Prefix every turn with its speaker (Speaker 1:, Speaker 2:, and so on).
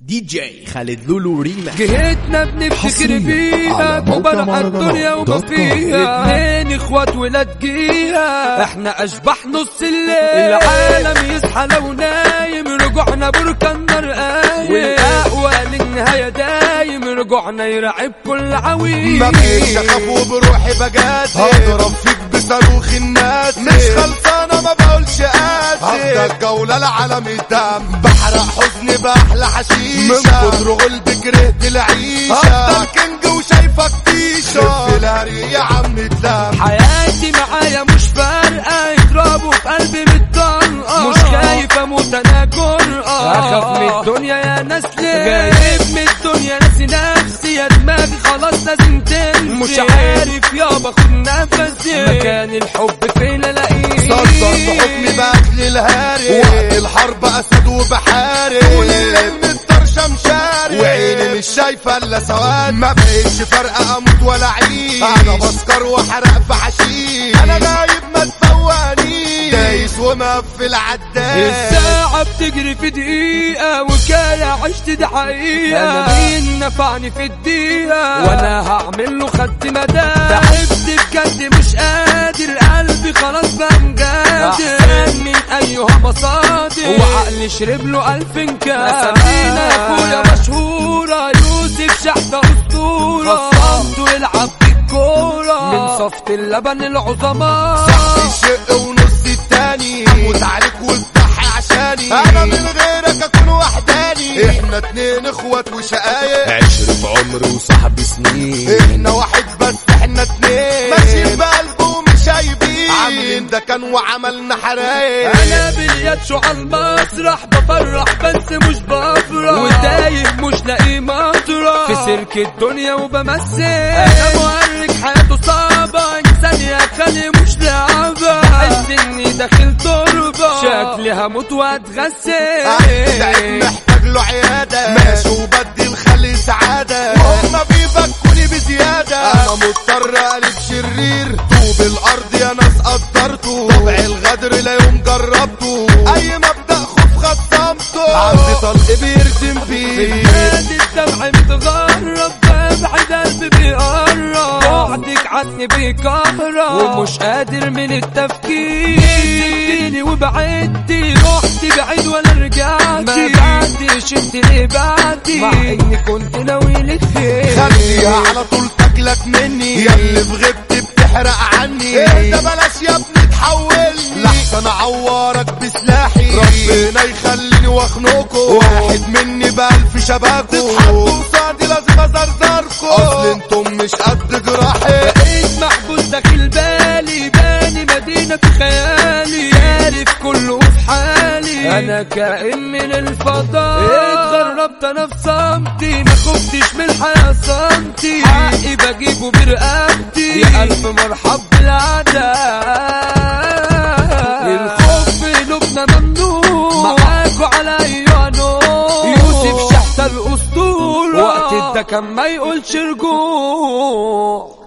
Speaker 1: دي جي خالد لولو ريما
Speaker 2: جهتنا بنفتكر بيها
Speaker 3: مهرجانات
Speaker 2: الدنيا وما. فيها. اتنين إخوات ولاد جيها. إحنا اشباح نص الليل. العالم يصحى لو نايم. رجوعنا بركان نار قايم والأقوى للنهاية دايم. رجوعنا يرعب كل عويل.
Speaker 4: بقيتش اخاف وبروحي بجاتي هضرب فيك بصاروخ الناس. مش خلصانة ما بقولش العالم الدم. بحرق حزني بأحلى حشيشة. من كتر غلب كرهت العيشة. افضل كينج وشايفك تيشه في الهري يا عم تلام
Speaker 2: حياتي معايا مش فارقة. يضربوا في قلبي بالطلقة مش خايف أموت أنا جرأة أخاف من الدنيا يا ناس ليه غايب من الدنيا ناسي نفسي. يا دماغي خلاص لازم تنسي مش عارف. يابا خد نفسي. مكان الحب فين ألاقيه؟
Speaker 4: صدرت حكمي بقت للهاري وقت الحرب اسد وبحاري طول الليل متطرشه مشاري وعيني مش شايفة إلا سواد. ما بقتش فارقه أموت ولا اعيش أنا بسكر وأحرق في حشيش. أنا تفوقنيش دايس ومقفل عداد
Speaker 2: الساعة بتجري في دقيقة وكاية عشت دي حقيقة. أنا مين نفعني في الدقيقة؟ وأنا هعمل له خدت مدى تعبت بجد مش قادر. قلبي خلاص بقى مجادر من أيها مصادر. وعقلي شرب له ألف كاس أسامينا يا أخويا مشهورة. يوسف شحتة أسطورة. خصمته يلعب بالكورة من صفة اللبن العظماء.
Speaker 4: صاحبي الشق اخوات وشقايق.
Speaker 1: عشرة عمر وصاحب سنين.
Speaker 4: إحنا واحد بس إحنا اتنين. ماشيين بقلب ومش عايبين عاملين ده كان وعملنا حرايق.
Speaker 2: أنا باليد على المسرح بفرح بس مش بفرح. وتايه مش لاقي مطرح. في سيرك الدنيا وبمثل أنا مورك حياته صعبة. إنسان يا خالي مش لعبة. بحس إني داخل تربة. شكلي هموت واتغسل
Speaker 4: محتاج له عيادة ماشي وبدي الخلي سعادة. وهم بيفكوني بزيادة. أنا مضطر قلب شرير. طوب الأرض يا ناس قدرته طبع الغدر لا يوم جربته. أي مبدأ خوف خصمته. عندي طلق بيردم فيه
Speaker 2: نادي الدمع متغرب. ببعد قلبي بيقرب. بعدك عني بيكهرب ومش قادر من التفكير. سبتيني وبعدتي رحت بعيد ولا رجعتي. ما بعدش انت ليه بعدي مع إني كنت ناوي لك خير.
Speaker 4: خليها على طول تاكلك مني. يا اللي في غيبتي بتحرق عني. ده بلاش يا ابني تحولني. لحسن اعورك بسلاحي. ربنا يخليني واخنقكم واحد مني بألف شباكو تتحطوا قصادي لازم ازرزركم أصل أنتم مش قد جراحي.
Speaker 2: خيالي عارف كله في حالي. أنا كائن من الفضاء. اتغربت أنا في صمتي ما خفتش من الحياة صمتي. حقي بجيبه برقبتي. يا ألف مرحب بالعداء الخوف في قلوبنا ممنوع. معاكوا على أيوه نور يوسف شحتة الاسطورة وقت ده كان ما يقولش رجوع.